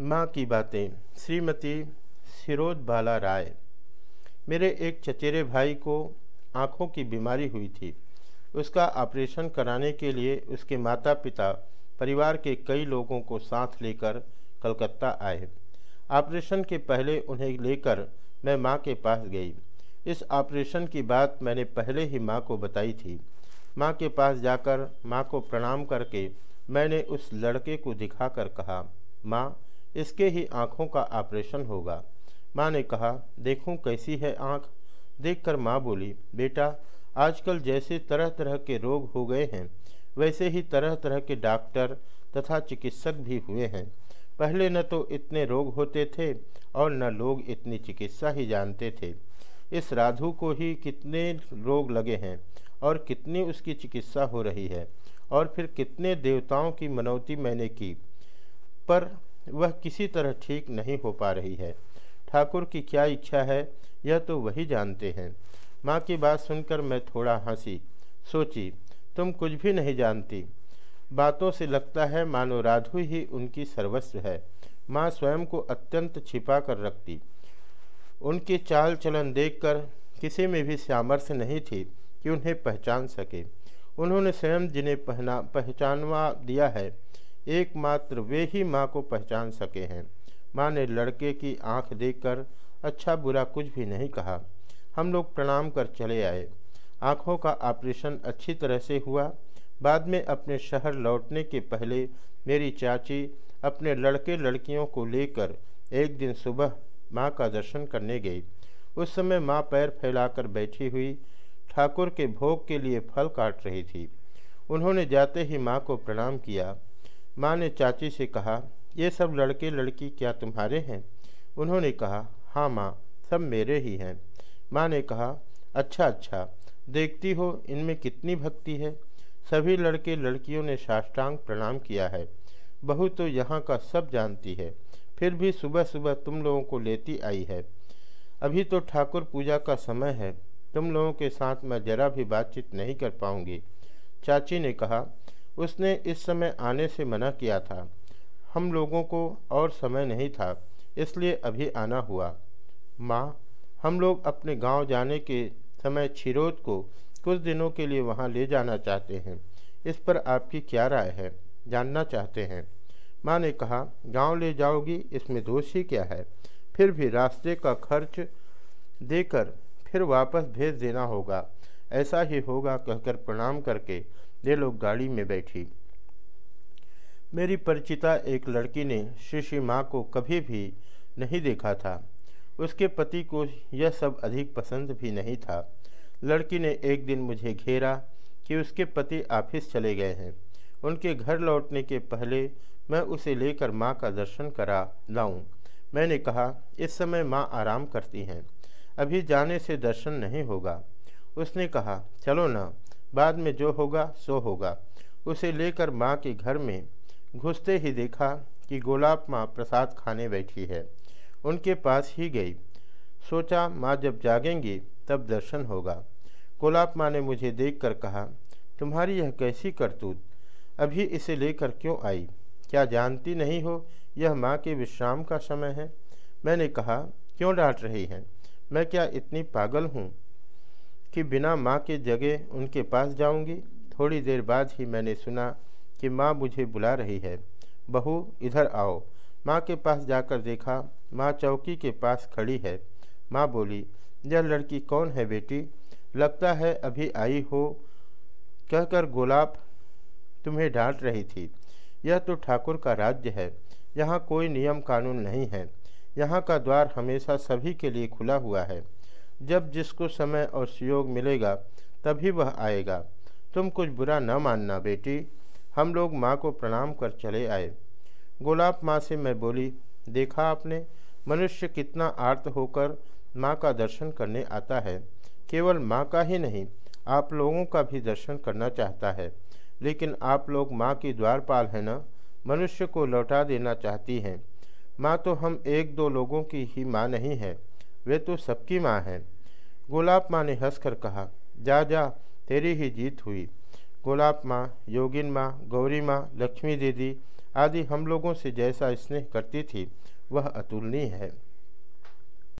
माँ की बातें। श्रीमती सिरोज बाला राय। मेरे एक चचेरे भाई को आँखों की बीमारी हुई थी। उसका ऑपरेशन कराने के लिए उसके माता पिता परिवार के कई लोगों को साथ लेकर कलकत्ता आए। ऑपरेशन के पहले उन्हें लेकर मैं माँ के पास गई। इस ऑपरेशन की बात मैंने पहले ही माँ को बताई थी। माँ के पास जाकर माँ को प्रणाम करके मैंने उस लड़के को दिखाकर कहा, माँ इसके ही आँखों का ऑपरेशन होगा। माँ ने कहा, देखूँ कैसी है आँख? देखकर माँ बोली, बेटा, आजकल जैसे तरह तरह के रोग हो गए हैं, वैसे ही तरह तरह के डॉक्टर तथा चिकित्सक भी हुए हैं। पहले न तो इतने रोग होते थे और न लोग इतनी चिकित्सा ही जानते थे। इस राधु को ही कितने रोग लगे हैं और कितनी उसकी चिकित्सा हो रही है और फिर कितने देवताओं की मनौती मैंने की। पर वह किसी तरह ठीक नहीं हो पा रही है। ठाकुर की क्या इच्छा है, यह तो वही जानते हैं। माँ की बात सुनकर मैं थोड़ा हँसी। सोची, तुम कुछ भी नहीं जानती। बातों से लगता है मानो राधु ही उनकी सर्वस्व है। माँ स्वयं को अत्यंत छिपा कर रखती। उनकी चाल चलन देखकर किसी में भी सामर्थ्य नहीं थी कि उन्हें पहचान सके। उन्होंने स्वयं जिन्हें पहना, पहचानवा दिया है एकमात्र वे ही माँ को पहचान सके हैं। माँ ने लड़के की आँख देखकर अच्छा बुरा कुछ भी नहीं कहा। हम लोग प्रणाम कर चले आए। आँखों का ऑपरेशन अच्छी तरह से हुआ। बाद में अपने शहर लौटने के पहले मेरी चाची अपने लड़के लड़कियों को लेकर एक दिन सुबह माँ का दर्शन करने गई। उस समय माँ पैर फैलाकर बैठी हुई, ठाकुर के भोग के लिए फल काट रही थी। उन्होंने जाते ही माँ को प्रणाम किया। माँ ने चाची से कहा, ये सब लड़के लड़की क्या तुम्हारे हैं? उन्होंने कहा हाँ माँ, सब मेरे ही हैं। माँ ने कहा अच्छा अच्छा देखती हो इनमें कितनी भक्ति है। सभी लड़के लड़कियों ने साष्टांग प्रणाम किया है। बहू तो यहाँ का सब जानती है, फिर भी सुबह सुबह तुम लोगों को लेती आई है। अभी तो ठाकुर पूजा का समय है, तुम लोगों के साथ मैं जरा भी बातचीत नहीं कर पाऊँगी। चाची ने कहा उसने इस समय आने से मना किया था। हम लोगों को और समय नहीं था, इसलिए अभी आना हुआ। माँ, हम लोग अपने गाँव जाने के समय छिरोद को कुछ दिनों के लिए वहाँ ले जाना चाहते हैं। इस पर आपकी क्या राय है, जानना चाहते हैं। माँ ने कहा, गाँव ले जाओगी, इसमें दोष ही क्या है? फिर भी रास्ते का खर्च देकर फिर वापस भेज देना होगा। ऐसा ही होगा, कहकर प्रणाम करके ये लोग गाड़ी में बैठी। मेरी परिचिता एक लड़की ने श्री श्री माँ को कभी भी नहीं देखा था। उसके पति को यह सब अधिक पसंद भी नहीं था। लड़की ने एक दिन मुझे घेरा कि उसके पति ऑफ़िस चले गए हैं। उनके घर लौटने के पहले मैं उसे लेकर माँ का दर्शन करा लाऊं। मैंने कहा, इस समय माँ आराम करती हैं। अभी जाने से दर्शन नहीं होगा। उसने कहा, चलो ना। बाद में जो होगा, सो होगा। उसे लेकर माँ के घर में घुसते ही देखा कि गोलाब माँ प्रसाद खाने बैठी है। उनके पास ही गई। सोचा, माँ, जब जागेंगी, तब दर्शन होगा। गोलाब माँ ने मुझे देखकर कहा, तुम्हारी यह कैसी करतूत? अभी इसे लेकर क्यों आई? क्या जानती नहीं हो, यह माँ के विश्राम का समय है? मैंने कहा, क्यों डांट रही हैं? मैं क्या इतनी पागल हूँ? कि बिना माँ के जगह उनके पास जाऊँगी। थोड़ी देर बाद ही मैंने सुना कि माँ मुझे बुला रही है। बहू, इधर आओ। माँ के पास जाकर देखा, माँ चौकी के पास खड़ी है। माँ बोली, यह लड़की कौन है बेटी? लगता है अभी आई हो। कहकर गोलाब तुम्हें डांट रही थी। यह तो ठाकुर का राज्य है। यहाँ कोई नियम कानून नहीं है। यहाँ का द्वार हमेशा सभी के लिए खुला हुआ है। जब जिसको समय और सुयोग मिलेगा, तभी वह आएगा। तुम कुछ बुरा न मानना बेटी। हम लोग माँ को प्रणाम कर चले आए। गोलाब माँ से मैं बोली, देखा आपने, मनुष्य कितना आर्त होकर माँ का दर्शन करने आता है। केवल माँ का ही नहीं, आप लोगों का भी दर्शन करना चाहता है। लेकिन आप लोग माँ की द्वारपाल है ना, मनुष्य को लौटा देना चाहती हैं। माँ तो हम एक दो लोगों की ही माँ नहीं है। वे तो सबकी माँ हैं। गोलाब माँ ने हंसकर कहा, जा जा, तेरी ही जीत हुई। गोलाब माँ, योगिन माँ, गौरी माँ, लक्ष्मी दीदी आदि हम लोगों से जैसा स्नेह करती थी, वह अतुलनीय है।